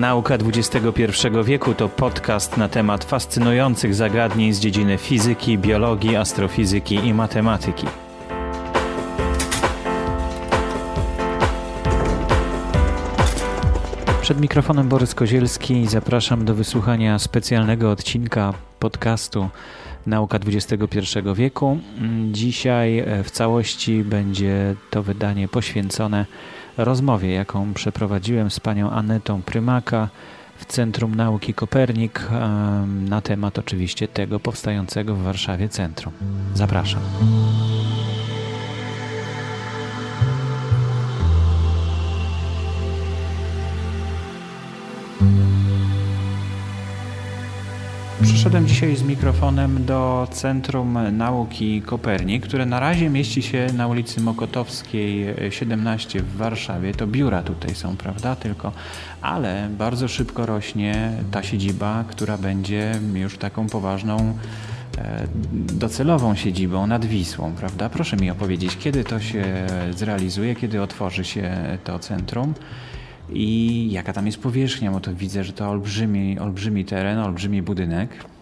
Nauka XXI wieku to podcast na temat fascynujących zagadnień z dziedziny fizyki, biologii, astrofizyki i matematyki. Przed mikrofonem Borys Kozielski i zapraszam do wysłuchania specjalnego odcinka podcastu Nauka XXI wieku. Dzisiaj w całości będzie to wydanie poświęcone rozmowie, jaką przeprowadziłem z panią Anetą Prymaka w Centrum Nauki Kopernik na temat oczywiście tego powstającego w Warszawie centrum. Zapraszam. Przyszedłem dzisiaj z mikrofonem do Centrum Nauki Kopernik, które na razie mieści się na ulicy Mokotowskiej 17 w Warszawie. To biura tutaj są, prawda? Tylko, ale bardzo szybko rośnie ta siedziba, która będzie już taką poważną e, docelową siedzibą nad Wisłą, prawda? Proszę mi opowiedzieć, kiedy to się zrealizuje, kiedy otworzy się to centrum i jaka tam jest powierzchnia, bo to widzę, że to olbrzymi, olbrzymi teren, olbrzymi budynek.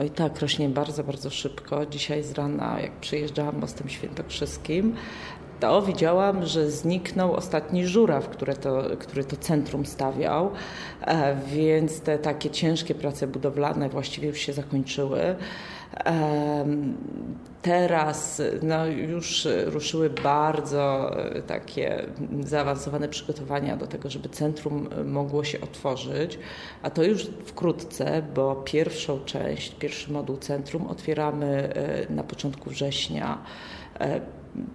Oj tak, rośnie bardzo, bardzo szybko. Dzisiaj z rana, jak przyjeżdżałam mostem świętokrzyskim, to widziałam, że zniknął ostatni żuraw, który to, który to centrum stawiał, e, więc te takie ciężkie prace budowlane właściwie już się zakończyły. Teraz no, już ruszyły bardzo e, takie zaawansowane przygotowania do tego, żeby centrum mogło się otworzyć, a to już wkrótce, bo pierwszą część, pierwszy moduł centrum otwieramy e, na początku września. E,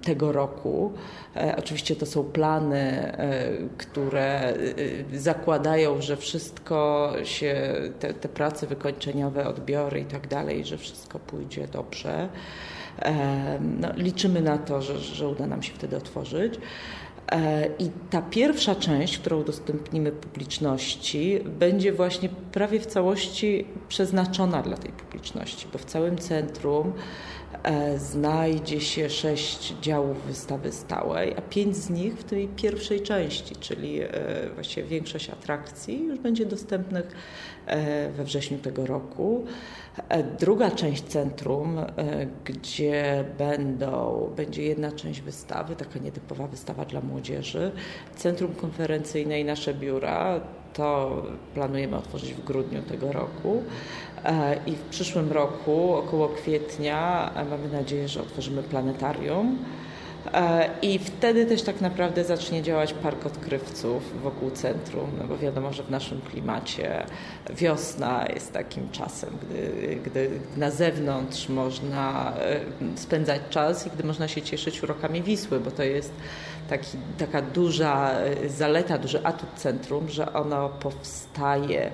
tego roku. E, oczywiście to są plany, e, które e, zakładają, że wszystko się, te, te prace wykończeniowe, odbiory i tak dalej, że wszystko pójdzie dobrze. No, liczymy na to, że, że uda nam się wtedy otworzyć. I ta pierwsza część, którą udostępnimy publiczności, będzie właśnie prawie w całości przeznaczona dla tej publiczności, bo w całym centrum znajdzie się sześć działów wystawy stałej, a pięć z nich w tej pierwszej części, czyli e, właściwie większość atrakcji już będzie dostępnych e, we wrześniu tego roku. Druga część centrum, gdzie będą, będzie jedna część wystawy, taka nietypowa wystawa dla młodzieży, centrum konferencyjne i nasze biura, to planujemy otworzyć w grudniu tego roku. E, I w przyszłym roku, około kwietnia, e, mamy nadzieję, że otworzymy planetarium. E, I wtedy też tak naprawdę zacznie działać park odkrywców wokół centrum, no bo wiadomo, że w naszym klimacie wiosna jest takim czasem, gdy, gdy na zewnątrz można spędzać czas i gdy można się cieszyć urokami Wisły, bo to jest taki, taka duża zaleta, duży atut centrum, że ono powstaje e,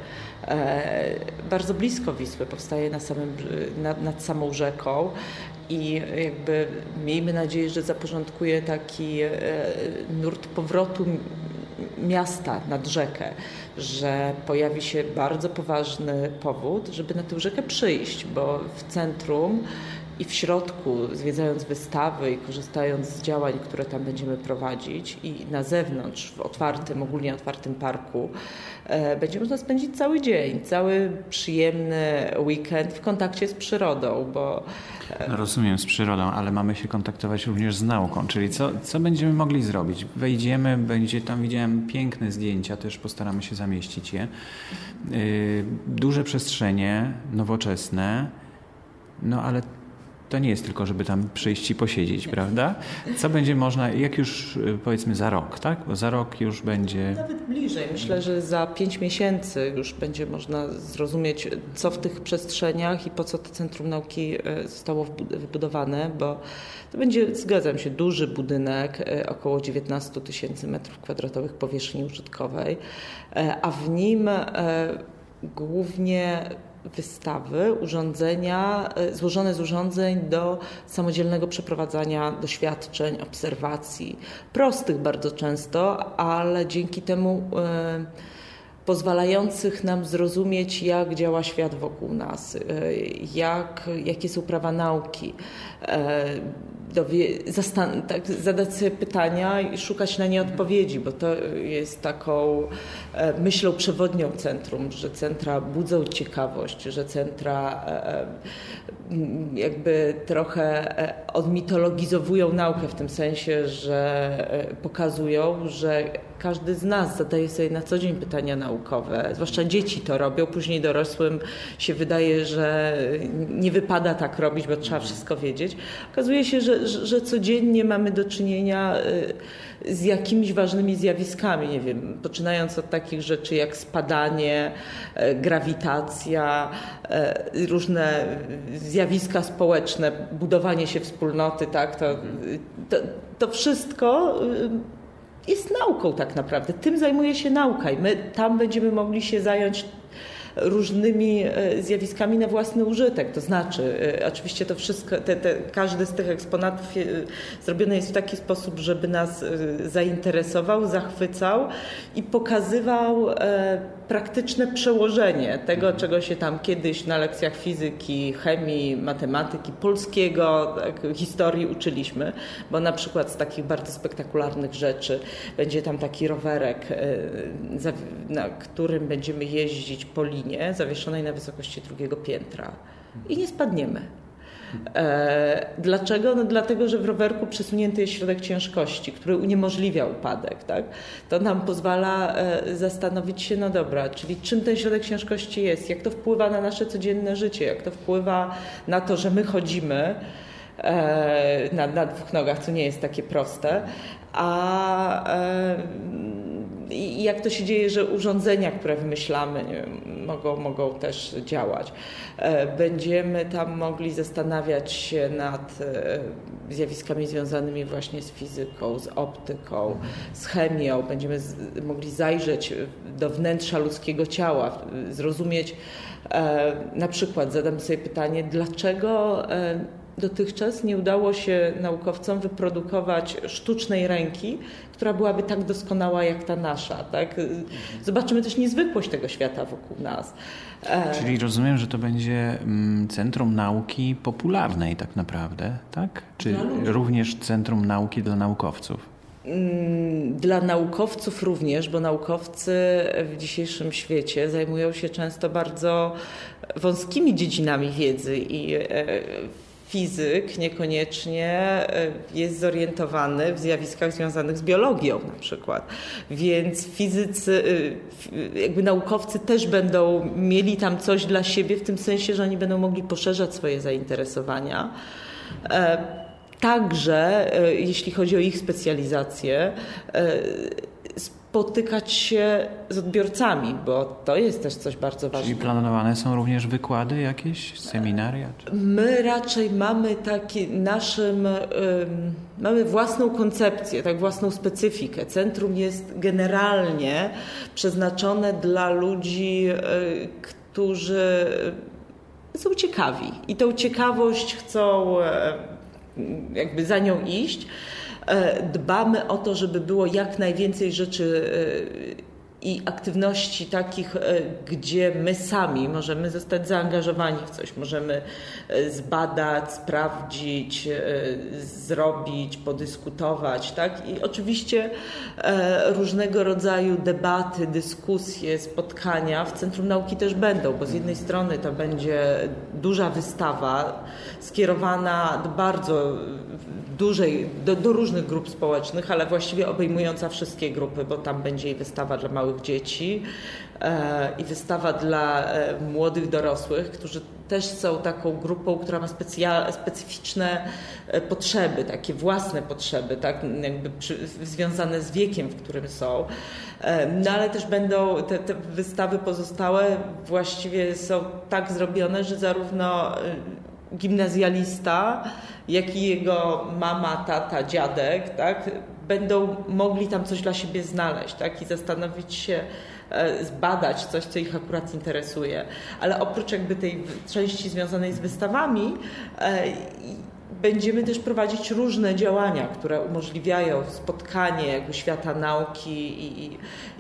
bardzo blisko Wisły, powstaje na samym, nad, nad samą rzeką i jakby miejmy nadzieję, że zaporządkuje taki e, nurt powrotu miasta nad rzekę, że pojawi się bardzo poważny powód, żeby na tę rzekę przyjść, bo w centrum i w środku, zwiedzając wystawy i korzystając z działań, które tam będziemy prowadzić i na zewnątrz, w otwartym, ogólnie otwartym parku, e, będzie można spędzić cały dzień, cały przyjemny weekend w kontakcie z przyrodą, bo... E, Rozumiem, z przyrodą, ale mamy się kontaktować również z nauką, czyli co, co będziemy mogli zrobić? Wejdziemy, będzie tam, widziałem piękne zdjęcia, też postaramy się zamieścić je. Yy, duże przestrzenie, nowoczesne, no ale to nie jest tylko, żeby tam przyjść i posiedzieć, prawda? Co będzie można, jak już y, powiedzmy za rok, tak? Bo za rok już będzie... Nawet bliżej. Myślę, że za pięć miesięcy już będzie można zrozumieć, co w tych przestrzeniach i po co to Centrum Nauki y, zostało wybudowane, bo to będzie, zgadzam się, duży budynek, y, około 19 tysięcy metrów kwadratowych powierzchni użytkowej, a w nim głównie wystawy, urządzenia e, złożone z urządzeń do samodzielnego przeprowadzania doświadczeń, obserwacji. Prostych bardzo często, ale dzięki temu e, pozwalających nam zrozumieć, jak działa świat wokół nas, e, jak, jakie są prawa nauki, dowie, zastan- tak, zadać sobie pytania i szukać na nie odpowiedzi, bo to jest taką e, myślą przewodnią centrum, że centra budzą ciekawość, że centra e, e jakby trochę e, odmitologizowują naukę w tym sensie, że e, pokazują, że każdy z nas zadaje sobie na co dzień pytania naukowe, zwłaszcza dzieci to robią, później dorosłym się wydaje, że nie wypada tak robić, bo trzeba wszystko wiedzieć. Okazuje się, że, że codziennie mamy do czynienia y, z jakimiś ważnymi zjawiskami, nie wiem, poczynając od takich rzeczy jak spadanie, y, grawitacja, y, różne zjawiska społeczne, budowanie się wspólnoty, tak, to, to, to wszystko jest nauką tak naprawdę. Tym zajmuje się nauka i my tam będziemy mogli się zająć różnymi e, zjawiskami na własny użytek. To znaczy, e, oczywiście to wszystko, te, te, każdy z tych eksponatów e, zrobiony jest w taki sposób, żeby nas zainteresował, zachwycał i pokazywał praktyczne przełożenie tego, mhm. czego się tam kiedyś na lekcjach fizyki, chemii, matematyki, polskiego, tak, historii uczyliśmy, bo na przykład z takich bardzo spektakularnych rzeczy będzie tam taki rowerek, na którym będziemy jeździć po linie zawieszonej na wysokości drugiego piętra i nie spadniemy. E, dlaczego? No dlatego, że w rowerku przesunięty jest środek ciężkości, który uniemożliwia upadek. Tak? To nam pozwala e, zastanowić się, no dobra, czyli czym ten środek ciężkości jest, jak to wpływa na nasze codzienne życie, jak to wpływa na to, że my chodzimy e, na, na dwóch nogach, co nie jest takie proste, a i jak to się dzieje, że urządzenia, które wymyślamy, wiem, mogą, mogą też działać. E, będziemy tam mogli zastanawiać się nad e, zjawiskami związanymi właśnie z fizyką, z optyką, z chemią. Będziemy mogli zajrzeć do wnętrza ludzkiego ciała, zrozumieć, na przykład zadam sobie pytanie, dlaczego dotychczas nie udało się naukowcom wyprodukować sztucznej ręki, która byłaby tak doskonała jak ta nasza. Tak? Zobaczymy też niezwykłość tego świata wokół nas. E, Czyli rozumiem, że to będzie mm, centrum nauki popularnej tak naprawdę, tak? Czy również centrum nauki dla naukowców? Mm, dla naukowców również, bo naukowcy w dzisiejszym świecie zajmują się często bardzo wąskimi dziedzinami wiedzy i e, fizyk niekoniecznie e, jest zorientowany w zjawiskach związanych z biologią na przykład. Więc fizycy, e, jakby naukowcy też będą mieli tam coś dla siebie w tym sensie, że oni będą mogli poszerzać swoje zainteresowania. E, także, jeśli chodzi o ich specjalizację, spotykać się z odbiorcami, bo to jest też coś bardzo ważnego. Czyli planowane są również wykłady jakieś, seminaria? Czy... My raczej mamy taki naszym, um, mamy własną koncepcję, tak własną specyfikę. Centrum jest generalnie przeznaczone dla ludzi, y, którzy są ciekawi i tą ciekawość chcą y, jakby za nią iść. E, dbamy o to, żeby było jak najwięcej rzeczy e, i aktywności takich, e, gdzie my sami możemy zostać zaangażowani w coś, możemy zbadać, sprawdzić, zrobić, podyskutować, tak? I oczywiście różnego rodzaju debaty, dyskusje, spotkania w Centrum Nauki też będą, bo z jednej strony to będzie duża wystawa skierowana do bardzo dużej, do, do, różnych grup społecznych, ale właściwie obejmująca wszystkie grupy, bo tam będzie i wystawa dla małych dzieci e, i wystawa dla e, młodych dorosłych, którzy też są taką grupą, która ma specyficzne e, potrzeby, takie własne potrzeby, tak, jakby przy, związane z wiekiem, w którym są. E, no ale też będą te, te wystawy pozostałe właściwie są tak zrobione, że zarówno e, gimnazjalista, jak i jego mama, tata, dziadek, tak, będą mogli tam coś dla siebie znaleźć tak? i zastanowić się, e, zbadać coś, co ich akurat interesuje. Ale oprócz jakby tej części związanej z wystawami, e, będziemy też prowadzić różne działania, które umożliwiają spotkanie jakby świata nauki i,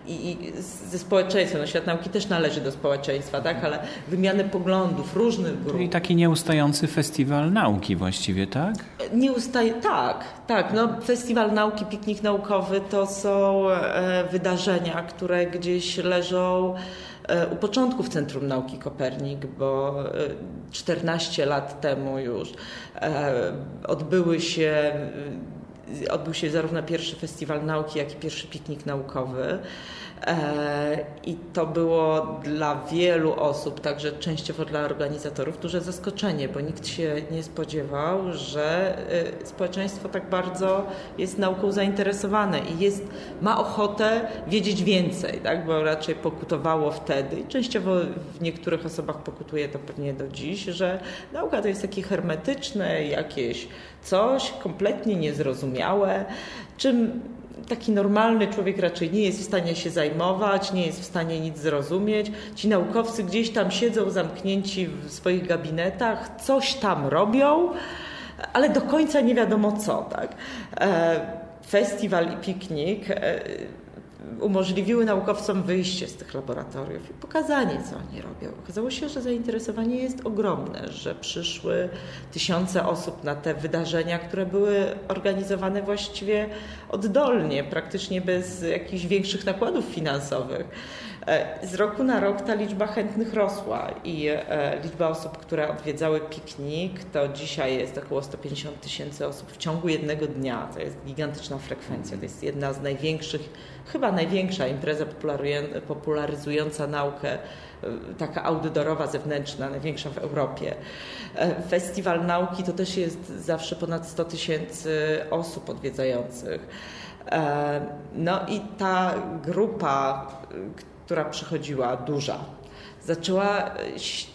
i, i, ze społeczeństwem. No, świat nauki też należy do społeczeństwa, tak? ale wymianę poglądów różnych grup. Czyli taki nieustający festiwal nauki właściwie, tak? Nieustaje, tak, tak. No, festiwal nauki, piknik naukowy to są e, wydarzenia, które gdzieś leżą u początków Centrum Nauki Kopernik, bo 14 e, lat temu już odbyły się odbył się zarówno pierwszy festiwal nauki, jak i pierwszy piknik naukowy. E, I to było dla wielu osób, także częściowo dla organizatorów, duże zaskoczenie, bo nikt się nie spodziewał, że e, społeczeństwo tak bardzo jest nauką zainteresowane i jest, ma ochotę wiedzieć więcej, tak? bo raczej pokutowało wtedy i częściowo w niektórych osobach pokutuje to pewnie do dziś, że nauka to jest takie hermetyczne, jakieś coś kompletnie niezrozumiałe, czym taki normalny człowiek raczej nie jest w stanie się zajmować, nie jest w stanie nic zrozumieć. Ci naukowcy gdzieś tam siedzą zamknięci w swoich gabinetach, coś tam robią, ale do końca nie wiadomo co. Tak? E, festiwal i piknik e, umożliwiły naukowcom wyjście z tych laboratoriów i pokazanie, co oni robią. Okazało się, że zainteresowanie jest ogromne, że przyszły tysiące osób na te wydarzenia, które były organizowane właściwie oddolnie, praktycznie bez jakichś większych nakładów finansowych. E, z roku na rok ta liczba chętnych rosła i e, liczba osób, które odwiedzały piknik, to dzisiaj jest około 150 tysięcy osób w ciągu jednego dnia. To jest gigantyczna frekwencja. To jest jedna z największych, chyba największa impreza popularyzująca naukę, e, taka outdoorowa, zewnętrzna, największa w Europie. Festiwal nauki to też jest zawsze ponad 100 tysięcy osób odwiedzających. No i ta grupa, która przychodziła, duża, zaczęła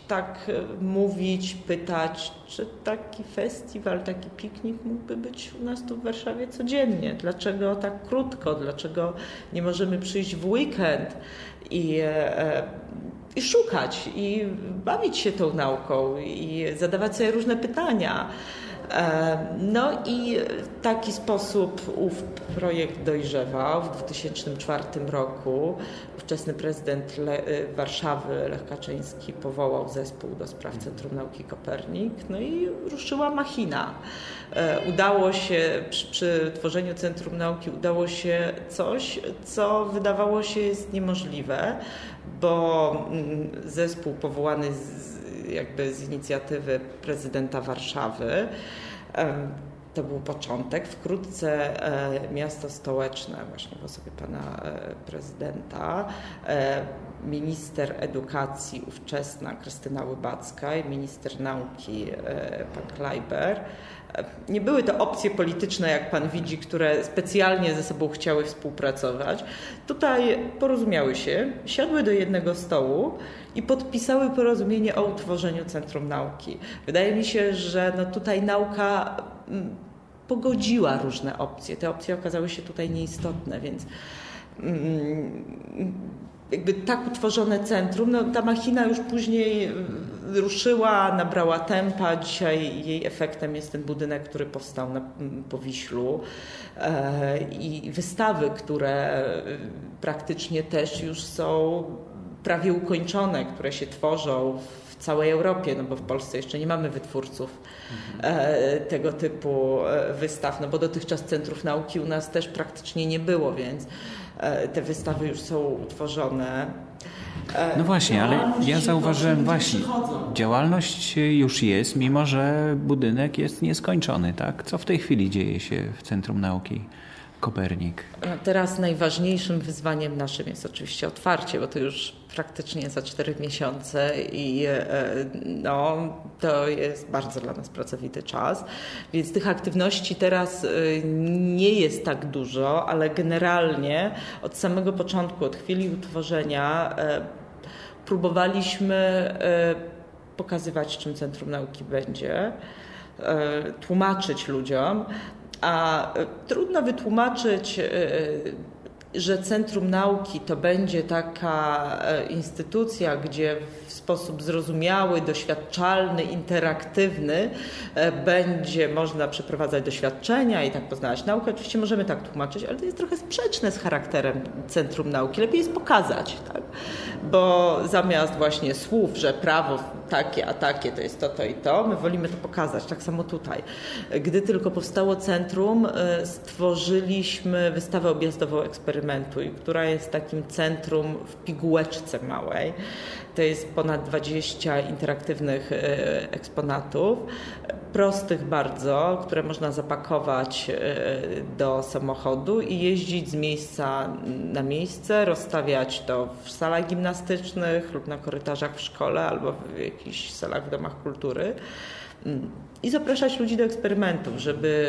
tak mówić, pytać, czy taki festiwal, taki piknik mógłby być u nas tu w Warszawie codziennie. Dlaczego tak krótko? Dlaczego nie możemy przyjść w weekend i, e, i szukać, i bawić się tą nauką, i zadawać sobie różne pytania? E, no i w taki sposób ów projekt dojrzewał. W 2004 roku ówczesny prezydent Le y, Warszawy Lech Kaczyński powołał zespół do spraw Centrum Nauki Kopernik. No i ruszyła machina. E, udało się przy, przy tworzeniu Centrum Nauki udało się coś, co wydawało się jest niemożliwe, bo mm, zespół powołany z jakby z inicjatywy prezydenta Warszawy. To był początek. Wkrótce e, miasto stołeczne, właśnie w osobie pana e, prezydenta, e, minister edukacji ówczesna Krystyna Łybacka i minister nauki pan Kleiber. Nie były to opcje polityczne, jak pan widzi, które specjalnie ze sobą chciały współpracować. Tutaj porozumiały się, siadły do jednego stołu i podpisały porozumienie o utworzeniu Centrum Nauki. Wydaje mi się, że no tutaj nauka mm, pogodziła różne opcje. Te opcje okazały się tutaj nieistotne, więc mm, jakby tak utworzone centrum, no ta machina już później ruszyła, nabrała tempa. Dzisiaj jej efektem jest ten budynek, który powstał na Powiślu e, i wystawy, które praktycznie też już są prawie ukończone, które się tworzą w całej Europie, no bo w Polsce jeszcze nie mamy wytwórców e, tego typu e, wystaw, no bo dotychczas centrów nauki u nas też praktycznie nie było, więc e, te wystawy już są utworzone. No właśnie, ale ja zauważyłem właśnie, działalność już jest, mimo że budynek jest nieskończony, tak? Co w tej chwili dzieje się w Centrum Nauki? Kopernik? Teraz najważniejszym wyzwaniem naszym jest oczywiście otwarcie, bo to już praktycznie za cztery miesiące i e, no, to jest bardzo dla nas pracowity czas. Więc tych aktywności teraz e, nie jest tak dużo, ale generalnie od samego początku, od chwili utworzenia, e, próbowaliśmy pokazywać, czym Centrum Nauki będzie, tłumaczyć ludziom, A trudno wytłumaczyć że Centrum Nauki to będzie taka e, instytucja, gdzie w sposób zrozumiały, doświadczalny, interaktywny e, będzie można przeprowadzać doświadczenia i tak poznawać naukę. Oczywiście możemy tak tłumaczyć, ale to jest trochę sprzeczne z charakterem Centrum Nauki. Lepiej jest pokazać, tak? Bo zamiast właśnie słów, że prawo takie, a takie to jest to, to i to, my wolimy to pokazać. Tak samo tutaj. Gdy tylko powstało centrum, e, stworzyliśmy wystawę objazdową eksperymentu, która jest takim centrum w pigułeczce małej. To jest ponad 20 interaktywnych e, eksponatów, prostych bardzo, które można zapakować e, do samochodu i jeździć z miejsca na miejsce, rozstawiać to w salach gimnastycznych lub na korytarzach w szkole albo w jakichś salach w domach kultury i zapraszać ludzi do eksperymentów, żeby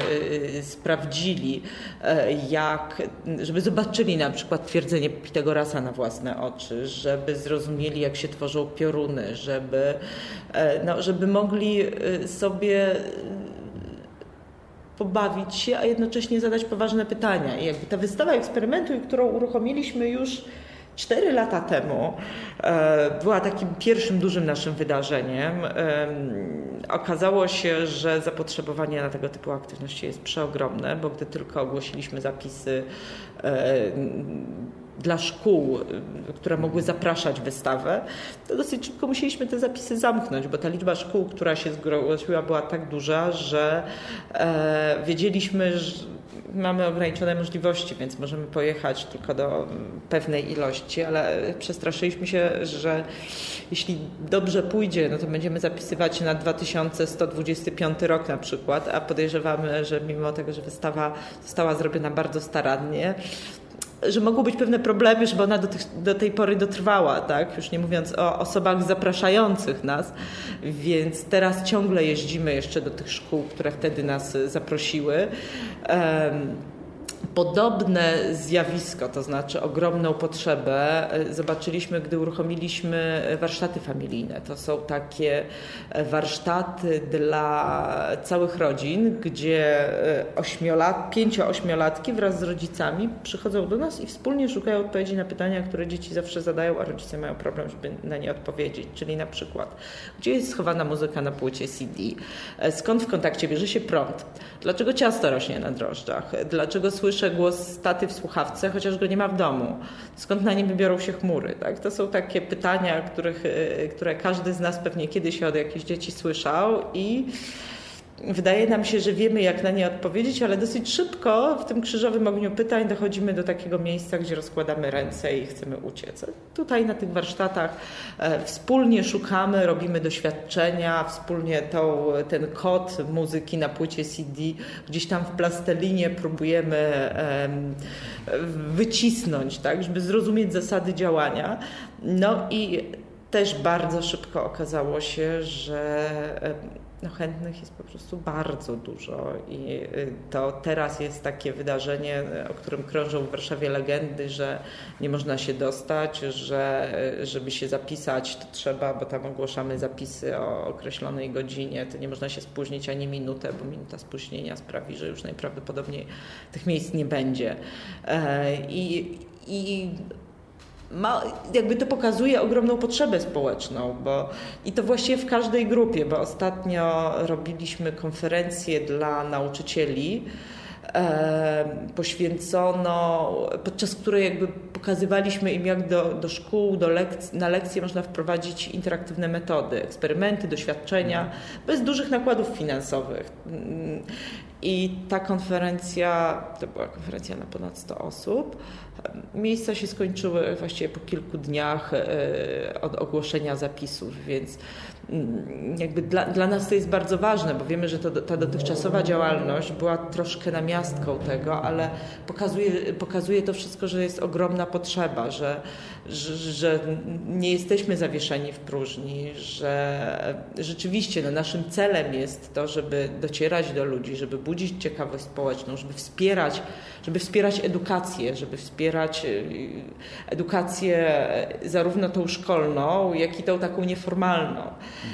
y, sprawdzili, e, jak, żeby zobaczyli na przykład twierdzenie Pitagorasa na własne oczy, żeby zrozumieli, jak się tworzą pioruny, żeby, e, no, żeby mogli y, sobie pobawić się, a jednocześnie zadać poważne pytania. I jakby ta wystawa eksperymentu, którą uruchomiliśmy już Cztery lata temu e, była takim pierwszym dużym naszym wydarzeniem. Okazało się, że zapotrzebowanie na tego typu aktywności jest przeogromne, bo gdy tylko ogłosiliśmy zapisy e, dla szkół, które mogły zapraszać wystawę, to dosyć szybko musieliśmy te zapisy zamknąć, bo ta liczba szkół, która się zgłosiła, była tak duża, że e, wiedzieliśmy, że mamy ograniczone możliwości, więc możemy pojechać tylko do pewnej ilości, ale przestraszyliśmy się, że jeśli dobrze pójdzie, no to będziemy zapisywać na 2125 rok na przykład, a podejrzewamy, że mimo tego, że wystawa została zrobiona bardzo starannie, że mogą być pewne problemy, żeby ona do, tych, do, tej pory dotrwała, tak? Już nie mówiąc o osobach zapraszających nas, więc teraz ciągle jeździmy jeszcze do tych szkół, które wtedy nas zaprosiły. Um, Podobne zjawisko, to znaczy ogromną potrzebę, e, zobaczyliśmy, gdy uruchomiliśmy warsztaty familijne. To są takie e, warsztaty dla całych rodzin, gdzie e, ośmiolat, pięcio-ośmiolatki wraz z rodzicami przychodzą do nas i wspólnie szukają odpowiedzi na pytania, które dzieci zawsze zadają, a rodzice mają problem, żeby na nie odpowiedzieć. Czyli na przykład, gdzie jest schowana muzyka na płycie CD? Skąd w kontakcie bierze się prąd? Dlaczego ciasto rośnie na drożdżach? Dlaczego słyszę głos taty w słuchawce, chociaż go nie ma w domu. Skąd na nim wybiorą się chmury? Tak? To są takie pytania, których, y, które każdy z nas pewnie kiedyś od jakichś dzieci słyszał i Wydaje nam się, że wiemy, jak na nie odpowiedzieć, ale dosyć szybko w tym krzyżowym ogniu pytań dochodzimy do takiego miejsca, gdzie rozkładamy ręce i chcemy uciec. Tutaj na tych warsztatach e, wspólnie szukamy, robimy doświadczenia, wspólnie tą, ten kod muzyki na płycie CD gdzieś tam w plastellinie próbujemy wycisnąć, tak, żeby zrozumieć zasady działania. No i też bardzo szybko okazało się, że no chętnych jest po prostu bardzo dużo i y, to teraz jest takie wydarzenie, o którym krążą w Warszawie legendy, że nie można się dostać, że y, żeby się zapisać to trzeba, bo tam ogłaszamy zapisy o określonej godzinie, to nie można się spóźnić ani minutę, bo minuta spóźnienia sprawi, że już najprawdopodobniej tych miejsc nie będzie. E, I, i ma, jakby to pokazuje ogromną potrzebę społeczną, bo i to właściwie w każdej grupie, bo ostatnio robiliśmy konferencję dla nauczycieli. E, poświęcono, podczas której jakby pokazywaliśmy im, jak do, do szkół, do lekc na lekcje można wprowadzić interaktywne metody, eksperymenty, doświadczenia, bez dużych nakładów finansowych. I ta konferencja, to była konferencja na ponad 100 osób, Miejsca się skończyły właściwie po kilku dniach e, od ogłoszenia zapisów, więc mm, jakby dla, dla nas to jest bardzo ważne, bo wiemy, że to, ta dotychczasowa działalność była troszkę namiastką tego, ale pokazuje, pokazuje to wszystko, że jest ogromna potrzeba, że, że, że nie jesteśmy zawieszeni w próżni, że rzeczywiście no, naszym celem jest to, żeby docierać do ludzi, żeby budzić ciekawość społeczną, żeby wspierać, żeby wspierać edukację, żeby wspierać y, edukację zarówno tą szkolną, jak i tą taką nieformalną.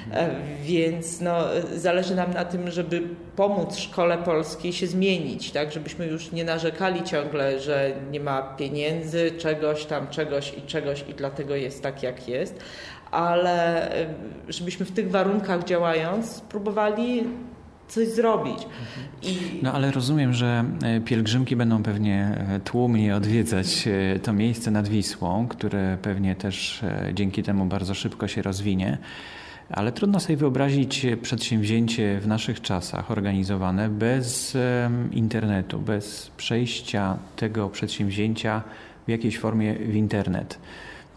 Mhm. Więc no, zależy nam na tym, żeby pomóc szkole polskiej się zmienić, tak, żebyśmy już nie narzekali ciągle, że nie ma pieniędzy, czegoś tam, czegoś i czegoś i dlatego jest tak, jak jest, ale żebyśmy w tych warunkach działając spróbowali coś zrobić. I... No ale rozumiem, że e, pielgrzymki będą pewnie e, tłumnie odwiedzać e, to miejsce nad Wisłą, które pewnie też dzięki temu bardzo szybko się rozwinie. Ale trudno sobie wyobrazić przedsięwzięcie w naszych czasach organizowane bez internetu, bez przejścia tego przedsięwzięcia w jakiejś formie w internet.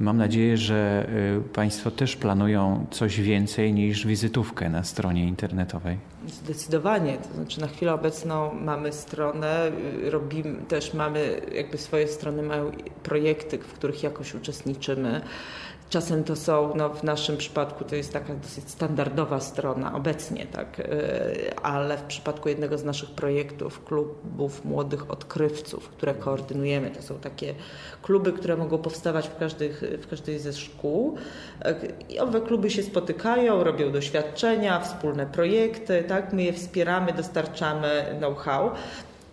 Mam nadzieję, że y, Państwo też planują coś więcej niż wizytówkę na stronie internetowej. Zdecydowanie. To znaczy na chwilę obecną mamy stronę, y, robimy, też mamy jakby swoje strony, mają projekty, w których jakoś uczestniczymy. Czasem to są, no w naszym przypadku to jest taka dosyć standardowa strona obecnie, tak, e, ale w przypadku jednego z naszych projektów, klubów młodych odkrywców, które koordynujemy, to są takie kluby, które mogą powstawać w, każdych, w każdej ze szkół. E, i owe kluby się spotykają, robią doświadczenia, wspólne projekty, tak, my je wspieramy, dostarczamy know-how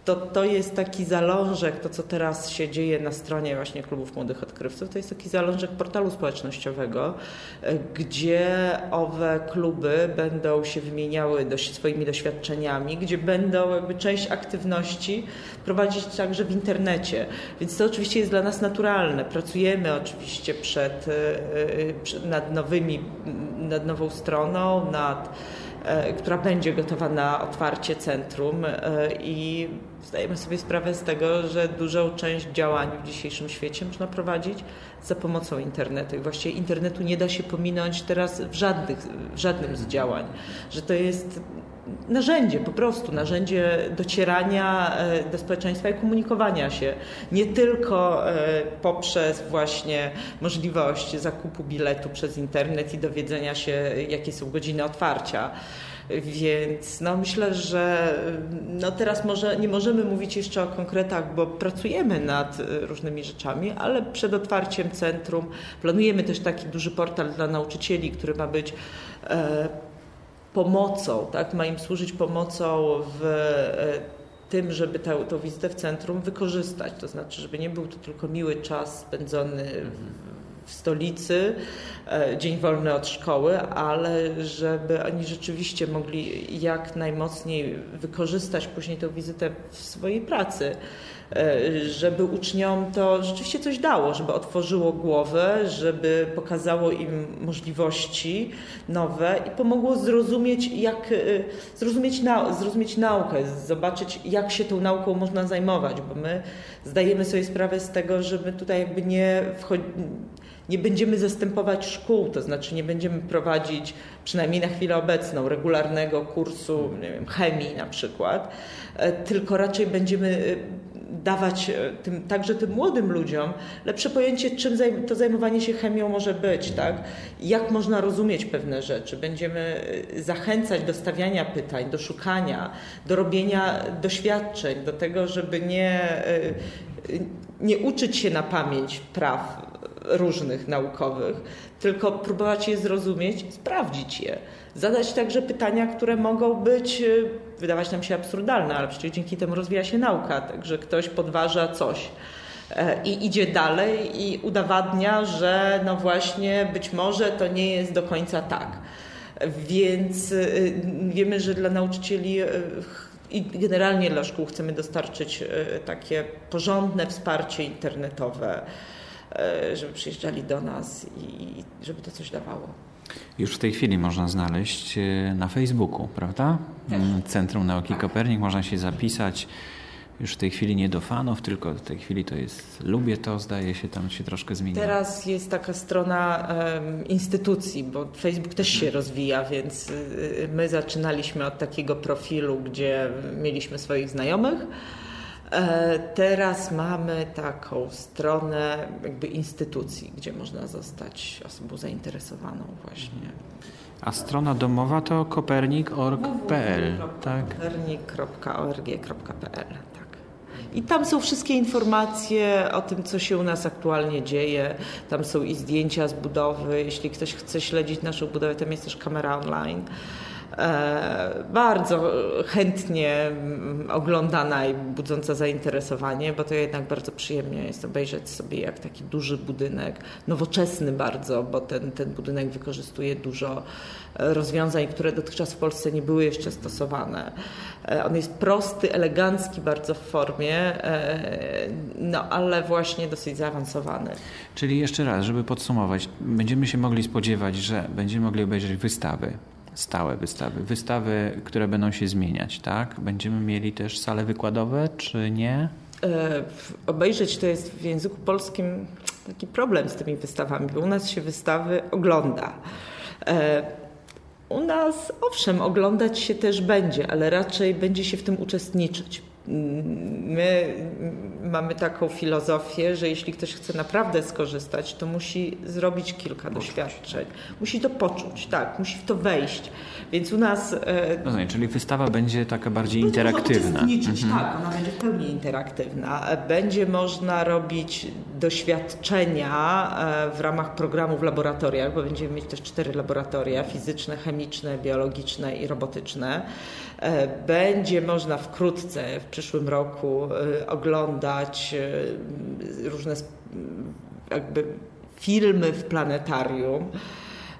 to, to jest taki zalążek, to co teraz się dzieje na stronie właśnie klubów młodych odkrywców, to jest taki zalążek portalu społecznościowego, e, gdzie owe kluby będą się wymieniały dość swoimi doświadczeniami, gdzie będą jakby część aktywności prowadzić także w internecie. Więc to oczywiście jest dla nas naturalne. Pracujemy oczywiście przed, e, e, nad nowymi, nad nową stroną, nad która będzie gotowa na otwarcie centrum i zdajemy sobie sprawę z tego, że dużą część działań w dzisiejszym świecie można prowadzić za pomocą internetu. I właściwie internetu nie da się pominąć teraz w, żadnych, w żadnym z działań, że to jest narzędzie, po prostu narzędzie docierania e, do społeczeństwa i komunikowania się. Nie tylko poprzez właśnie możliwość zakupu biletu przez internet i dowiedzenia się, jakie są godziny otwarcia, więc no myślę, że no teraz może nie możemy mówić jeszcze o konkretach, bo pracujemy nad y, różnymi rzeczami, ale przed otwarciem centrum planujemy też taki duży portal dla nauczycieli, który ma być e, pomocą, tak? ma im służyć pomocą w e, tym, żeby tę, tę wizytę w centrum wykorzystać. To znaczy, żeby nie był to tylko miły czas spędzony w, w stolicy, e, dzień wolny od szkoły, ale żeby oni rzeczywiście mogli jak najmocniej wykorzystać później tę wizytę w swojej pracy żeby uczniom to rzeczywiście coś dało, żeby otworzyło głowę, żeby pokazało im możliwości nowe i pomogło zrozumieć, jak e, zrozumieć, nau zrozumieć naukę, zobaczyć, jak się tą nauką można zajmować, bo my zdajemy sobie sprawę z tego, że my tutaj jakby nie nie będziemy zastępować szkół, to znaczy nie będziemy prowadzić, przynajmniej na chwilę obecną, regularnego kursu wiem, chemii na przykład, e, tylko raczej będziemy e, dawać e, tym, także tym młodym ludziom lepsze pojęcie, czym to zajmowanie się chemią może być, tak? jak można rozumieć pewne rzeczy. Będziemy zachęcać do stawiania pytań, do szukania, do robienia doświadczeń, do tego, żeby nie, nie uczyć się na pamięć praw różnych naukowych, tylko próbować je zrozumieć, sprawdzić je. Zadać także pytania, które mogą być, y, wydawać nam się absurdalne, ale przecież dzięki temu rozwija się nauka, także ktoś podważa coś e, i idzie dalej i udowadnia, że no właśnie być może to nie jest do końca tak. Więc y, wiemy, że dla nauczycieli y, i generalnie dla szkół chcemy dostarczyć takie porządne wsparcie internetowe żeby przyjeżdżali do nas i żeby to coś dawało. Już w tej chwili można znaleźć e, na Facebooku, prawda? Też. Mm, Centrum Nauki Kopernik, można się zapisać. Już w tej chwili nie do fanów, tylko w tej chwili to jest lubię to, zdaje się, tam się troszkę zmieniło. Teraz jest taka strona um, instytucji, bo Facebook też się rozwija, więc y, my zaczynaliśmy od takiego profilu, gdzie mieliśmy swoich znajomych E, teraz mamy taką stronę jakby instytucji, gdzie można zostać osobą zainteresowaną właśnie. A strona domowa to kopernik.org.pl, tak? kopernik.org.pl, tak. I tam są wszystkie informacje o tym, co się u nas aktualnie dzieje. Tam są i zdjęcia z budowy. Jeśli ktoś chce śledzić naszą budowę, tam jest też kamera online. E, bardzo chętnie mm, oglądana i budząca zainteresowanie, bo to jednak bardzo przyjemnie jest obejrzeć sobie jak taki duży budynek, nowoczesny bardzo, bo ten, ten budynek wykorzystuje dużo e, rozwiązań, które dotychczas w Polsce nie były jeszcze stosowane. E, on jest prosty, elegancki bardzo w formie, no ale właśnie dosyć zaawansowany. Czyli jeszcze raz, żeby podsumować, będziemy się mogli spodziewać, że będziemy mogli obejrzeć wystawy stałe wystawy. Wystawy, które będą się zmieniać, tak? Będziemy mieli też sale wykładowe, czy nie? E, obejrzeć to jest w języku polskim taki problem z tymi wystawami, bo u nas się wystawy ogląda. E, u nas, owszem, oglądać się też będzie, ale raczej będzie się w tym uczestniczyć. My mamy taką filozofię, że jeśli ktoś chce naprawdę skorzystać, to musi zrobić kilka doświadczeń. Musi to poczuć, tak, musi w to wejść. Więc u nas. No, czyli wystawa będzie taka bardziej interaktywna. Mhm. Tak, ona będzie w pełni interaktywna. Będzie można robić doświadczenia e, w ramach programu w laboratoriach, bo będziemy mieć też cztery laboratoria fizyczne, chemiczne, biologiczne i robotyczne. E, będzie można wkrótce, w przyszłym roku, e, oglądać różne jakby filmy w planetarium.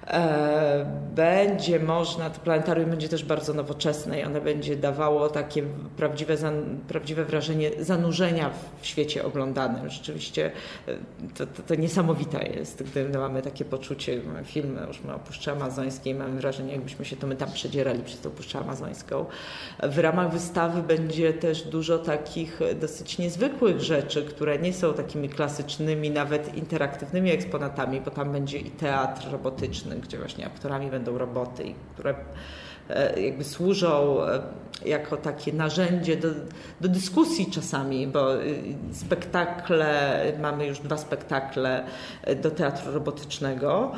E, będzie można, to planetarium będzie też bardzo nowoczesne i ono będzie dawało takie prawdziwe, prawdziwe wrażenie zanurzenia w świecie oglądanym. Rzeczywiście e, to, to, to niesamowite jest, gdy mamy takie poczucie, filmy, już mamy Puszczy Amazońskiej, mamy wrażenie, jakbyśmy się to my tam przedzierali przez tą Puszczę Amazońską. W ramach wystawy będzie też dużo takich dosyć niezwykłych rzeczy, które nie są takimi klasycznymi, nawet interaktywnymi eksponatami, bo tam będzie i teatr robotyczny, gdzie właśnie aktorami będą roboty, które e, jakby służą e, jako takie narzędzie do, do dyskusji czasami, bo y, spektakle, mamy już dwa spektakle e, do teatru robotycznego,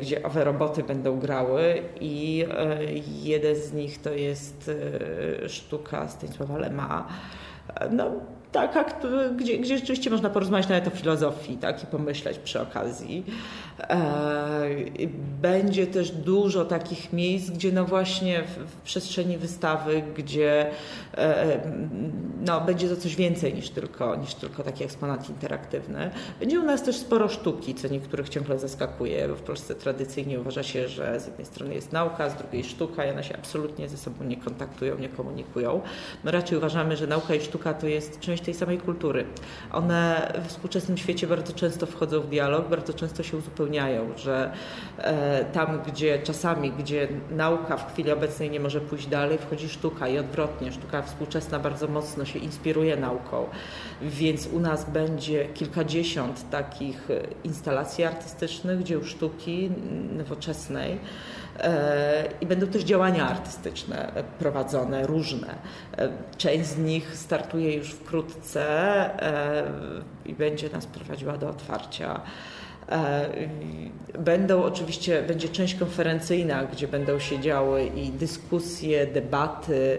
gdzie owe roboty będą grały i jeden z nich to jest sztuka Stanisława Lema. No, taka, gdzie, gdzie rzeczywiście można porozmawiać nawet o filozofii tak, i pomyśleć przy okazji. E, będzie też dużo takich miejsc, gdzie no właśnie w, przestrzeni wystawy, gdzie e, no, będzie to coś więcej niż tylko, niż tylko taki eksponat interaktywny. Będzie u nas też sporo sztuki, co niektórych ciągle zaskakuje, bo w Polsce tradycyjnie uważa się, że z jednej strony jest nauka, z drugiej sztuka i one się absolutnie ze sobą nie kontaktują, nie komunikują. My raczej uważamy, że nauka i sztuka to jest część tej samej kultury. One w współczesnym świecie bardzo często wchodzą w dialog, bardzo często się uzupełniają, że e, tam, gdzie czasami, gdzie nauka w chwili obecnej nie może pójść dalej, wchodzi sztuka i odwrotnie. Sztuka współczesna bardzo mocno się inspiruje nauką, więc u nas będzie kilkadziesiąt takich instalacji artystycznych, dzieł sztuki nowoczesnej. E, I będą też działania artystyczne prowadzone, różne. E, część z nich startuje już wkrótce e, i będzie nas prowadziła do otwarcia. Będą oczywiście, będzie część konferencyjna, gdzie będą się działy i dyskusje, debaty,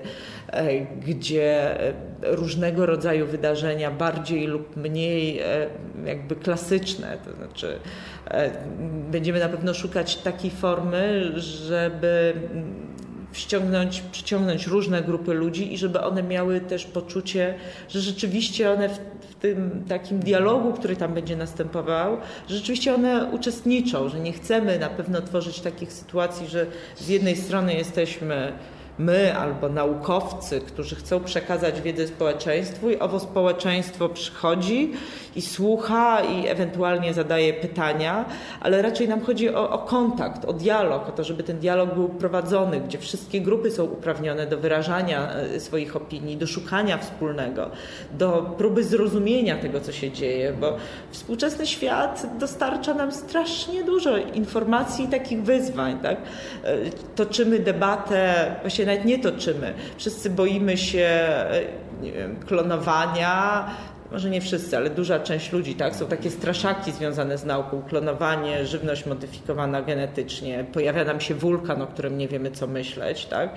gdzie różnego rodzaju wydarzenia, bardziej lub mniej jakby klasyczne, to znaczy będziemy na pewno szukać takiej formy, żeby wściągnąć, przyciągnąć różne grupy ludzi i żeby one miały też poczucie, że rzeczywiście one w, tym takim dialogu, który tam będzie następował, że rzeczywiście one uczestniczą, że nie chcemy na pewno tworzyć takich sytuacji, że z jednej strony jesteśmy my albo naukowcy, którzy chcą przekazać wiedzę społeczeństwu i owo społeczeństwo przychodzi i słucha i ewentualnie zadaje pytania, ale raczej nam chodzi o, o kontakt, o dialog, o to, żeby ten dialog był prowadzony, gdzie wszystkie grupy są uprawnione do wyrażania e, swoich opinii, do szukania wspólnego, do próby zrozumienia tego, co się dzieje, bo współczesny świat dostarcza nam strasznie dużo informacji i takich wyzwań. Tak? E, toczymy debatę, właśnie się nawet nie toczymy. Wszyscy boimy się wiem, klonowania, może nie wszyscy, ale duża część ludzi, tak, są takie straszaki związane z nauką, klonowanie, żywność modyfikowana genetycznie, pojawia nam się wulkan, o którym nie wiemy co myśleć, tak,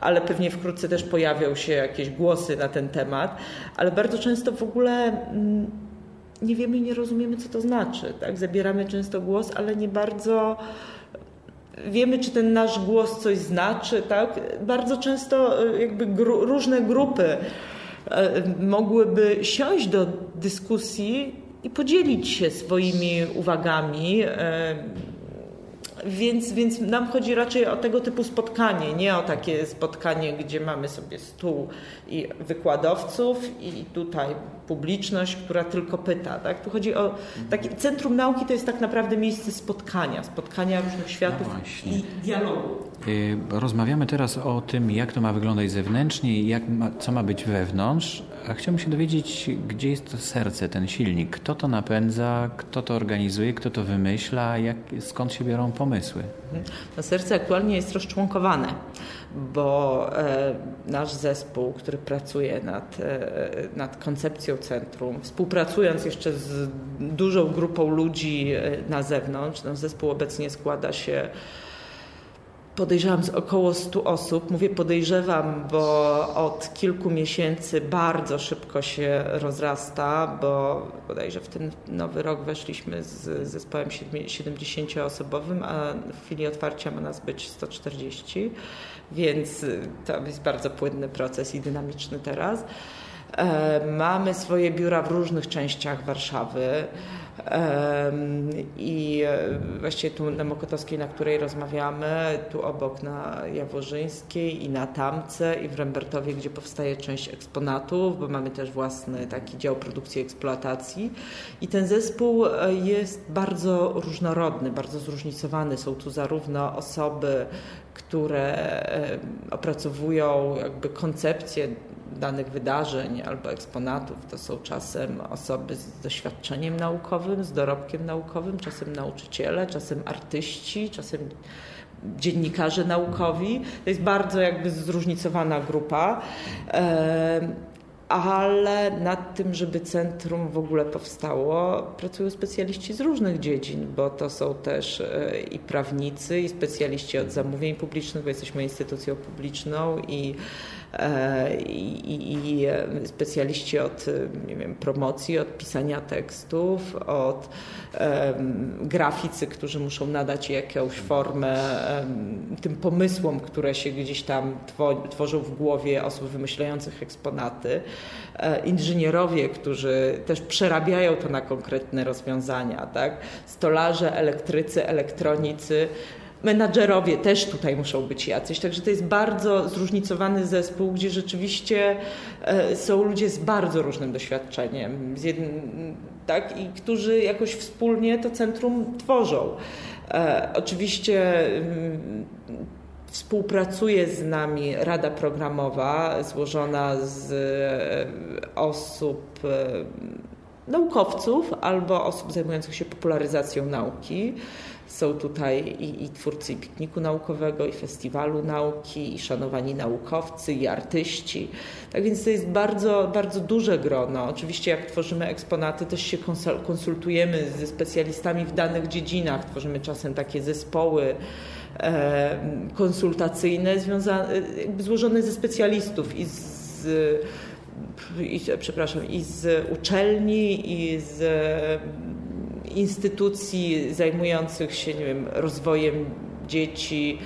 ale pewnie wkrótce też pojawią się jakieś głosy na ten temat, ale bardzo często w ogóle mm, nie wiemy i nie rozumiemy co to znaczy, tak, zabieramy często głos, ale nie bardzo wiemy, czy ten nasz głos coś znaczy, tak? Bardzo często e, jakby gru, różne grupy E, mogłyby siąść do dyskusji i podzielić się swoimi uwagami. Więc, więc nam chodzi raczej o tego typu spotkanie, nie o takie spotkanie, gdzie mamy sobie stół i wykładowców i tutaj publiczność, która tylko pyta. Tak? Tu chodzi o takie centrum nauki to jest tak naprawdę miejsce spotkania, spotkania różnych światów no i dialogu. Y, rozmawiamy teraz o tym, jak to ma wyglądać zewnętrznie i jak ma, co ma być wewnątrz, a chciałbym się dowiedzieć, gdzie jest to serce, ten silnik. Kto to napędza, kto to organizuje, kto to wymyśla, jak, skąd się biorą pomysły? To serce aktualnie jest rozczłonkowane, bo e, nasz zespół, który pracuje nad, e, nad koncepcją centrum, współpracując jeszcze z dużą grupą ludzi e, na zewnątrz, nasz zespół obecnie składa się podejrzewam z około 100 osób. Mówię podejrzewam, bo od kilku miesięcy bardzo szybko się rozrasta, bo bodajże w ten nowy rok weszliśmy z zespołem 70-osobowym, a w chwili otwarcia ma nas być 140, więc to jest bardzo płynny proces i dynamiczny teraz. E, mamy swoje biura w różnych częściach Warszawy. I e, właściwie tu na Mokotowskiej, na której rozmawiamy, tu obok na Jaworzyńskiej i na Tamce i w Rembertowie, gdzie powstaje część eksponatów, bo mamy też własny taki dział produkcji i eksploatacji. I ten zespół e, jest bardzo różnorodny, bardzo zróżnicowany. Są tu zarówno osoby, które opracowują jakby koncepcje danych wydarzeń albo eksponatów. To są czasem osoby z doświadczeniem naukowym, z dorobkiem naukowym, czasem nauczyciele, czasem artyści, czasem dziennikarze naukowi. To jest bardzo jakby zróżnicowana grupa. Ale nad tym, żeby centrum w ogóle powstało, pracują specjaliści z różnych dziedzin, bo to są też e, i prawnicy, i specjaliści od zamówień publicznych, bo jesteśmy instytucją publiczną i i, i specjaliści od nie wiem, promocji, od pisania tekstów, od graficy, którzy muszą nadać jakąś formę tym pomysłom, które się gdzieś tam tworzą w głowie osób wymyślających eksponaty, e, inżynierowie, którzy też przerabiają to na konkretne rozwiązania, tak? stolarze, elektrycy, elektronicy, menadżerowie też tutaj muszą być jacyś. Także to jest bardzo zróżnicowany zespół, gdzie rzeczywiście e, są ludzie z bardzo różnym doświadczeniem, tak, i którzy jakoś wspólnie to centrum tworzą. E, oczywiście mm, Współpracuje z nami Rada Programowa, złożona z e, osób, naukowców albo osób zajmujących się popularyzacją nauki. Są tutaj i, i twórcy pikniku naukowego, i festiwalu nauki, i szanowani naukowcy, i artyści. Tak więc to jest bardzo, bardzo duże grono. Oczywiście jak tworzymy eksponaty, też się konsultujemy ze specjalistami w danych dziedzinach. Tworzymy czasem takie zespoły e, konsultacyjne związane, złożone ze specjalistów i z i, przepraszam, i z uczelni, i z instytucji zajmujących się nie wiem, rozwojem dzieci,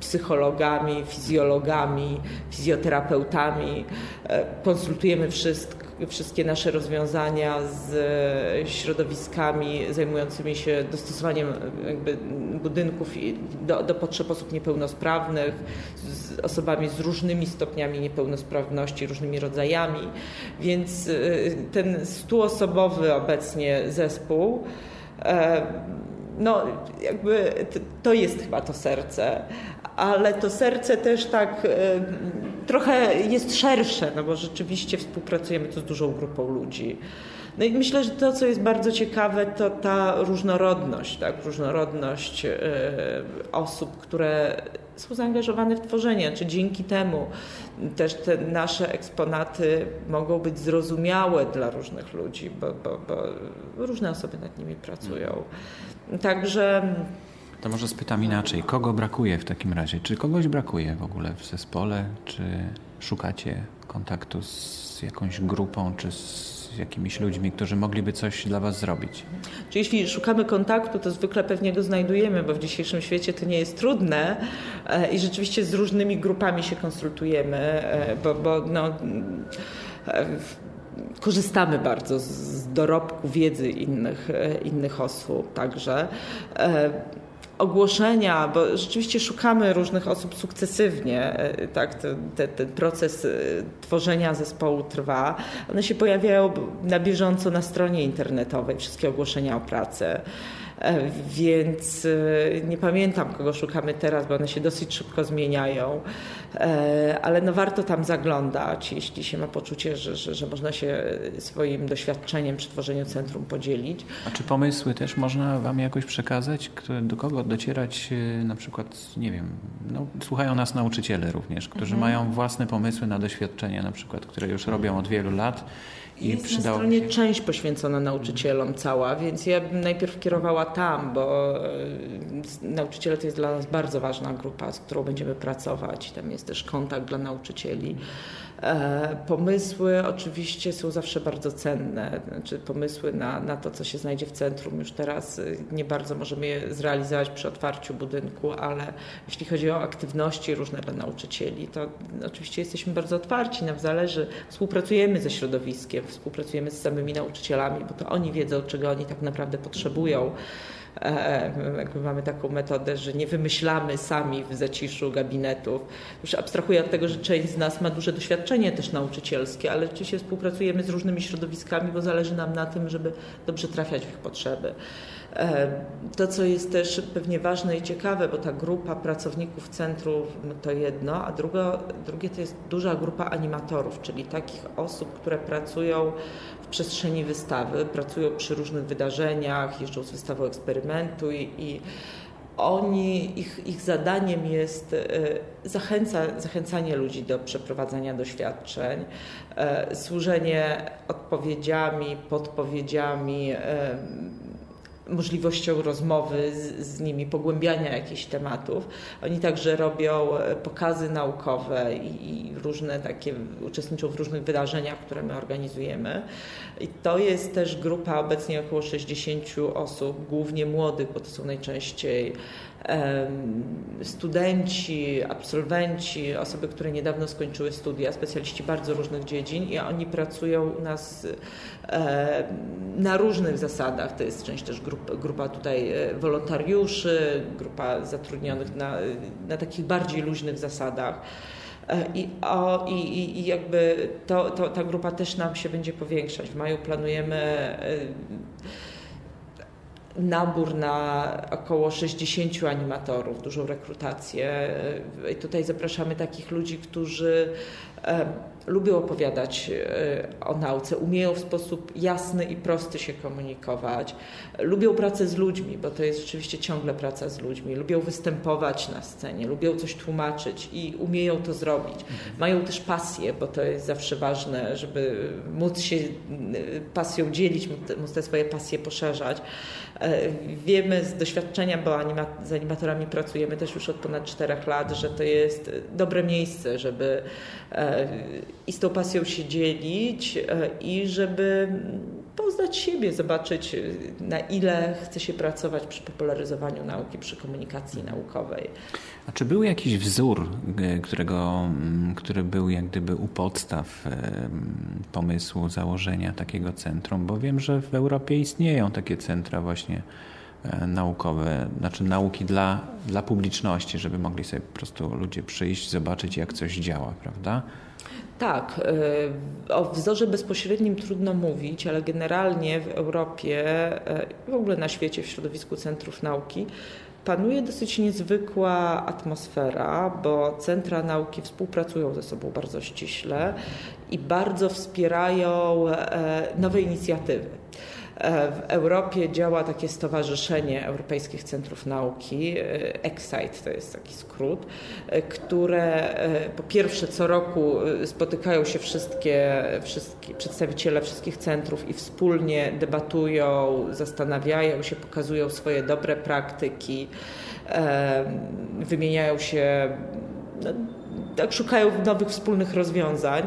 psychologami, fizjologami, fizjoterapeutami. E, konsultujemy wszystko, wszystkie nasze rozwiązania z środowiskami zajmującymi się dostosowaniem budynków do, do, potrzeb osób niepełnosprawnych, z osobami z różnymi stopniami niepełnosprawności, różnymi rodzajami. Więc e, ten stuosobowy obecnie zespół e, no, jakby to jest chyba to serce, ale to serce też tak e, trochę jest szersze, no bo rzeczywiście współpracujemy tu z dużą grupą ludzi. No i myślę, że to, co jest bardzo ciekawe, to ta różnorodność, tak? różnorodność e, osób, które są zaangażowane w tworzenie, czy dzięki temu też te nasze eksponaty mogą być zrozumiałe dla różnych ludzi, bo, bo, bo różne osoby nad nimi pracują. Także. To może spytam inaczej. Kogo brakuje w takim razie? Czy kogoś brakuje w ogóle w zespole? Czy szukacie kontaktu z jakąś grupą, czy z jakimiś ludźmi, którzy mogliby coś dla Was zrobić? Czy jeśli szukamy kontaktu, to zwykle pewnie go znajdujemy, bo w dzisiejszym świecie to nie jest trudne e, i rzeczywiście z różnymi grupami się konsultujemy, e, bo, bo no, e, korzystamy bardzo z dorobku wiedzy innych, innych osób także ogłoszenia, bo rzeczywiście szukamy różnych osób sukcesywnie, e, tak, ten, proces e, tworzenia zespołu trwa. One się pojawiają na bieżąco na stronie internetowej, wszystkie ogłoszenia o pracę. E, więc e, nie pamiętam, kogo szukamy teraz, bo one się dosyć szybko zmieniają, e, ale no warto tam zaglądać, jeśli się ma poczucie, że, że, że można się swoim doświadczeniem przy tworzeniu centrum podzielić. A czy pomysły też można Wam jakoś przekazać? Do kogo docierać na przykład, nie wiem, no, słuchają nas nauczyciele również, którzy mhm. mają własne pomysły na doświadczenia na przykład, które już robią od wielu lat i jest na stronie się... część poświęcona nauczycielom cała, więc ja bym najpierw kierowała tam, bo e, nauczyciele to jest dla nas bardzo ważna grupa, z którą będziemy pracować. Tam jest też kontakt dla nauczycieli. E, pomysły oczywiście są zawsze bardzo cenne. Znaczy pomysły na, na to, co się znajdzie w centrum, już teraz y, nie bardzo możemy je zrealizować przy otwarciu budynku, ale jeśli chodzi o aktywności różne dla nauczycieli, to oczywiście jesteśmy bardzo otwarci, nam zależy, współpracujemy ze środowiskiem, współpracujemy z samymi nauczycielami, bo to oni wiedzą, czego oni tak naprawdę potrzebują. E, jakby mamy taką metodę, że nie wymyślamy sami w zaciszu gabinetów. Już abstrahuję od tego, że część z nas ma duże doświadczenie też nauczycielskie, ale oczywiście współpracujemy z różnymi środowiskami, bo zależy nam na tym, żeby dobrze trafiać w ich potrzeby. E, to, co jest też pewnie ważne i ciekawe, bo ta grupa pracowników centrum to jedno, a drugo, drugie to jest duża grupa animatorów, czyli takich osób, które pracują przestrzeni wystawy, pracują przy różnych wydarzeniach, jeżdżą z wystawą eksperymentu i, i oni, ich, ich zadaniem jest e, zachęca, zachęcanie ludzi do przeprowadzania doświadczeń, e, służenie odpowiedziami, podpowiedziami, możliwością rozmowy z, z, nimi, pogłębiania jakichś tematów. Oni także robią e, pokazy naukowe i, i, różne takie, uczestniczą w różnych wydarzeniach, które my organizujemy. I to jest też grupa obecnie około 60 osób, głównie młodych, bo to są najczęściej studenci, absolwenci, osoby, które niedawno skończyły studia, specjaliści bardzo różnych dziedzin i oni pracują u nas na różnych zasadach. To jest część też grupa, grupa tutaj e, wolontariuszy, grupa zatrudnionych na, na takich bardziej luźnych zasadach. E, I, o, i, i jakby to, to, ta grupa też nam się będzie powiększać. W maju planujemy e, nabór na około 60 animatorów, dużą rekrutację. I tutaj zapraszamy takich ludzi, którzy lubią opowiadać e, o nauce, umieją w sposób jasny i prosty się komunikować, lubią pracę z ludźmi, bo to jest rzeczywiście ciągle praca z ludźmi, lubią występować na scenie, lubią coś tłumaczyć i umieją to zrobić. Mają też pasję, bo to jest zawsze ważne, żeby móc się pasją dzielić, móc te swoje pasje poszerzać. E, wiemy z doświadczenia, bo z animatorami pracujemy też już od ponad czterech lat, że to jest dobre miejsce, żeby e, i z tą pasją się dzielić e, i żeby poznać siebie, zobaczyć na ile chce się pracować przy popularyzowaniu nauki, przy komunikacji naukowej. A czy był jakiś wzór, którego, który był jak gdyby u podstaw pomysłu założenia takiego centrum? Bo wiem, że w Europie istnieją takie centra właśnie e, naukowe, znaczy nauki dla, dla publiczności, żeby mogli sobie po prostu ludzie przyjść, zobaczyć jak coś działa, prawda? Tak, o wzorze bezpośrednim trudno mówić, ale generalnie w Europie, w ogóle na świecie, w środowisku centrów nauki, panuje dosyć niezwykła atmosfera, bo centra nauki współpracują ze sobą bardzo ściśle i bardzo wspierają nowe inicjatywy. E, w Europie działa takie stowarzyszenie Europejskich Centrów Nauki, e, EXCITE to jest taki skrót, e, które po pierwsze co roku spotykają się wszystkie, wszystkie przedstawiciele wszystkich centrów i wspólnie debatują, zastanawiają się, pokazują swoje dobre praktyki, wymieniają się no, tak szukają nowych wspólnych rozwiązań.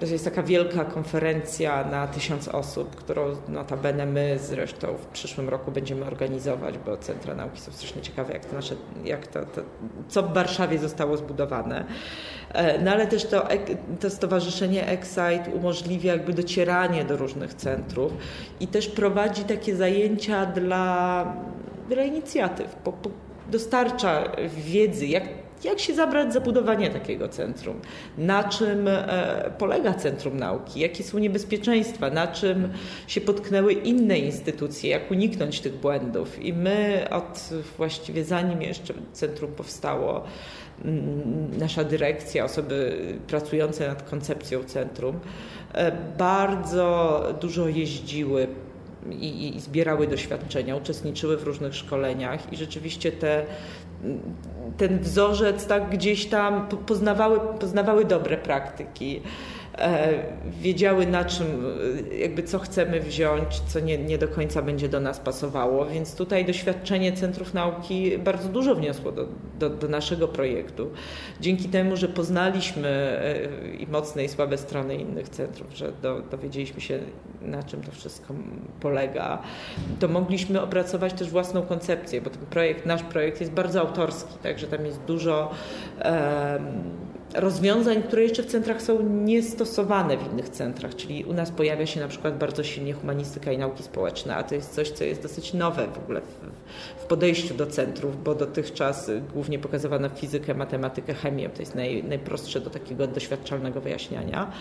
To jest taka wielka konferencja na tysiąc osób, którą notabene my zresztą w przyszłym roku będziemy organizować, bo centra nauki są strasznie ciekawe, jak to nasze, jak to, to co w Warszawie zostało zbudowane. E, no ale też to, to stowarzyszenie Excite umożliwia jakby docieranie do różnych centrów i też prowadzi takie zajęcia dla, dla inicjatyw. Dostarcza wiedzy, jak jak się zabrać za budowanie takiego centrum? Na czym e, polega Centrum Nauki? Jakie są niebezpieczeństwa? Na czym się potknęły inne instytucje? Jak uniknąć tych błędów? I my od właściwie zanim jeszcze centrum powstało, nasza dyrekcja, osoby pracujące nad koncepcją centrum, e, bardzo dużo jeździły i, i, zbierały doświadczenia, uczestniczyły w różnych szkoleniach i rzeczywiście te ten wzorzec tak gdzieś tam poznawały, poznawały dobre praktyki. E, wiedziały na czym, jakby co chcemy wziąć, co nie, nie do końca będzie do nas pasowało, więc tutaj doświadczenie centrów nauki bardzo dużo wniosło do, do, do naszego projektu. Dzięki temu, że poznaliśmy e, i mocne i słabe strony innych centrów, że do, dowiedzieliśmy się na czym to wszystko polega, to mogliśmy opracować też własną koncepcję, bo ten projekt, nasz projekt jest bardzo autorski, także tam jest dużo rozwiązań, które jeszcze w centrach są niestosowane w innych centrach, czyli u nas pojawia się na przykład bardzo silnie humanistyka i nauki społeczne, a to jest coś, co jest dosyć nowe w ogóle w, podejściu do centrów, bo dotychczas głównie pokazywano fizykę, matematykę, chemię, to jest naj, najprostsze do takiego doświadczalnego wyjaśniania.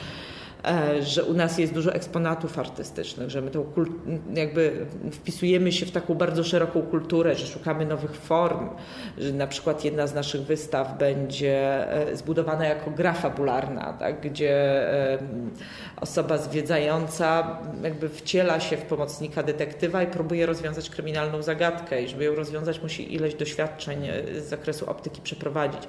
E, że u nas jest dużo eksponatów artystycznych, że my to jakby wpisujemy się w taką bardzo szeroką kulturę, że szukamy nowych form, że na przykład jedna z naszych wystaw będzie e, zbudowana jako gra fabularna, tak, gdzie e, osoba zwiedzająca jakby wciela się w pomocnika detektywa i próbuje rozwiązać kryminalną zagadkę i żeby ją rozwiązać musi ileś doświadczeń z zakresu optyki przeprowadzić.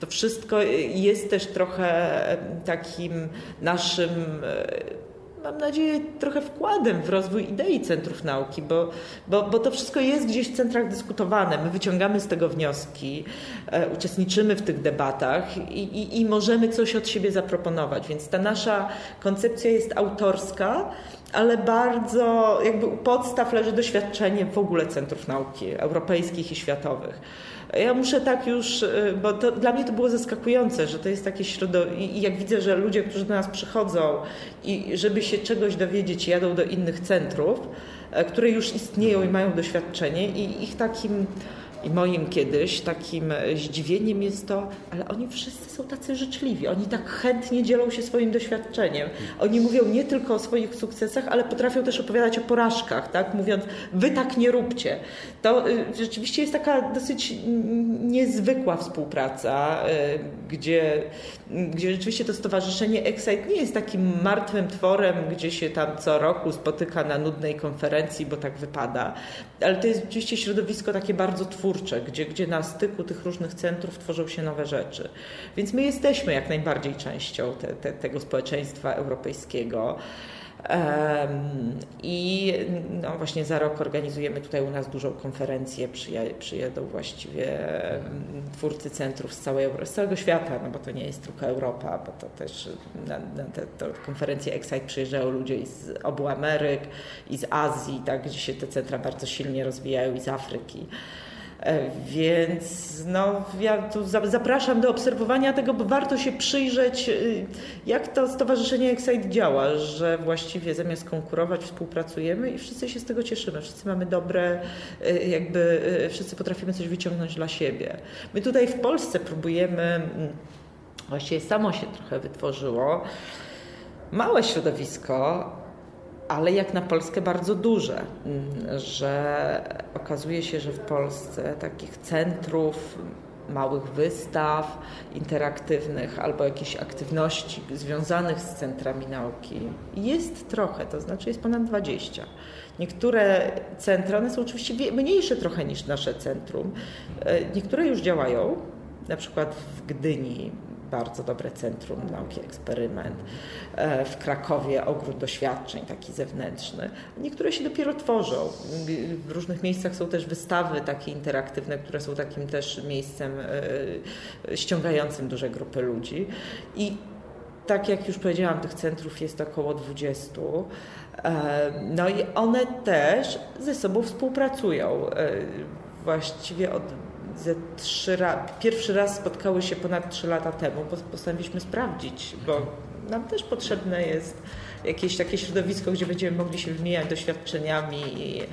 To wszystko jest też trochę takim naszym E, mam nadzieję, trochę wkładem w rozwój idei centrów nauki, bo, bo, bo to wszystko jest gdzieś w centrach dyskutowane. My wyciągamy z tego wnioski, e, uczestniczymy w tych debatach i, i, i możemy coś od siebie zaproponować. Więc ta nasza koncepcja jest autorska, ale bardzo jakby u podstaw leży doświadczenie w ogóle centrów nauki europejskich i światowych. Ja muszę tak już, y, bo to, dla mnie to było zaskakujące, że to jest takie środowisko i jak widzę, że ludzie, którzy do nas przychodzą i żeby się czegoś dowiedzieć, jadą do innych centrów, e, które już istnieją i mają doświadczenie i ich takim i moim kiedyś takim zdziwieniem jest to, ale oni wszyscy są tacy życzliwi, oni tak chętnie dzielą się swoim doświadczeniem. Oni mówią nie tylko o swoich sukcesach, ale potrafią też opowiadać o porażkach, tak? mówiąc, wy tak nie róbcie. To y, rzeczywiście jest taka dosyć niezwykła współpraca, y, gdzie, gdzie rzeczywiście to stowarzyszenie Excite nie jest takim martwym tworem, gdzie się tam co roku spotyka na nudnej konferencji, bo tak wypada, ale to jest rzeczywiście środowisko takie bardzo twórcze, twórcze, gdzie, gdzie na styku tych różnych centrów tworzą się nowe rzeczy. Więc my jesteśmy jak najbardziej częścią te, te, tego społeczeństwa europejskiego. I no właśnie za rok organizujemy tutaj u nas dużą konferencję. przyjedą właściwie twórcy centrów z, całej, z całego świata, no bo to nie jest tylko Europa, bo to też na, na te, konferencje Excite przyjeżdżają ludzie i z obu Ameryk, i z Azji, tak, gdzie się te centra bardzo silnie rozwijają, i z Afryki. E, więc no, ja tu zapraszam do obserwowania tego, bo warto się przyjrzeć, y, jak to Stowarzyszenie Excite działa, że właściwie zamiast konkurować współpracujemy i wszyscy się z tego cieszymy. Wszyscy mamy dobre, y, jakby y, wszyscy potrafimy coś wyciągnąć dla siebie. My tutaj w Polsce próbujemy mm, właściwie samo się trochę wytworzyło. Małe środowisko, ale jak na Polskę bardzo duże, że okazuje się, że w Polsce takich centrów małych wystaw interaktywnych albo jakichś aktywności związanych z centrami nauki jest trochę, to znaczy jest ponad 20. Niektóre centra, one są oczywiście mniejsze trochę niż nasze centrum, e, niektóre już działają, na przykład w Gdyni bardzo dobre centrum nauki eksperyment. E, w Krakowie ogród doświadczeń taki zewnętrzny. Niektóre się dopiero tworzą. W różnych miejscach są też wystawy takie interaktywne, które są takim też miejscem e, ściągającym duże grupy ludzi. I tak jak już powiedziałam, tych centrów jest około 20. E, no i one też ze sobą współpracują. Właściwie od ze trzy ra- pierwszy raz spotkały się ponad trzy lata temu, bo postanowiliśmy sprawdzić, bo nam też potrzebne jest jakieś takie środowisko, gdzie będziemy mogli się wymieniać doświadczeniami i e,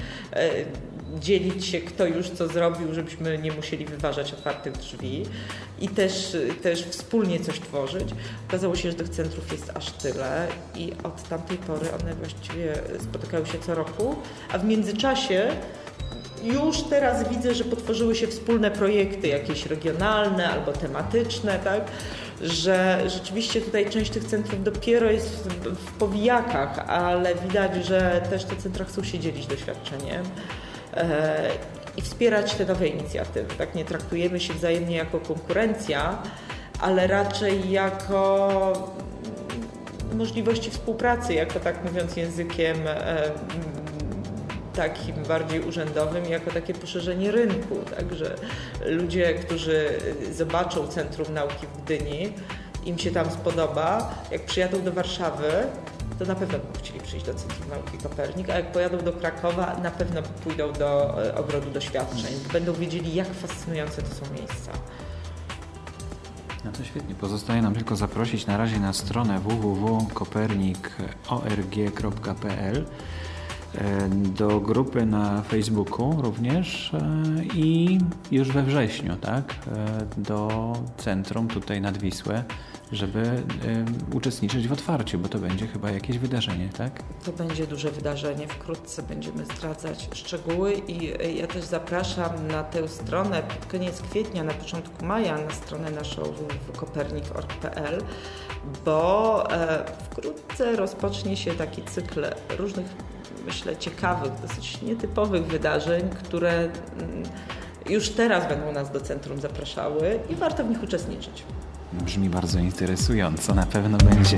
dzielić się, kto już co zrobił, żebyśmy nie musieli wyważać otwartych drzwi i też, też wspólnie coś tworzyć. Okazało się, że tych centrów jest aż tyle i od tamtej pory one właściwie spotykały się co roku, a w międzyczasie już teraz widzę, że potworzyły się wspólne projekty, jakieś regionalne albo tematyczne, tak? że rzeczywiście tutaj część tych centrów dopiero jest w powijakach, ale widać, że też te centra chcą się dzielić doświadczeniem e, i wspierać te nowe inicjatywy. Tak nie traktujemy się wzajemnie jako konkurencja, ale raczej jako możliwości współpracy, jako tak mówiąc językiem e, takim bardziej urzędowym, jako takie poszerzenie rynku. Także ludzie, którzy zobaczą Centrum Nauki w Gdyni, im się tam spodoba, jak przyjadą do Warszawy, to na pewno będą chcieli przyjść do Centrum Nauki Kopernik, a jak pojadą do Krakowa, na pewno pójdą do e, Ogrodu Doświadczeń. Będą wiedzieli, jak fascynujące to są miejsca. No to świetnie. Pozostaje nam tylko zaprosić na razie na stronę www.kopernik.org.pl do grupy na Facebooku również e, i już we wrześniu, tak, e, do centrum tutaj nad Wisłę, żeby uczestniczyć w otwarciu, bo to będzie chyba jakieś wydarzenie, tak? To będzie duże wydarzenie, wkrótce będziemy zdradzać szczegóły i ja też zapraszam na tę stronę pod koniec kwietnia, na początku maja, na stronę naszą www.kopernik.org.pl, bo wkrótce rozpocznie się taki cykl różnych myślę, ciekawych, dosyć nietypowych wydarzeń, które mm, już teraz będą nas do centrum zapraszały i warto w nich uczestniczyć. Brzmi bardzo interesująco, na pewno będzie.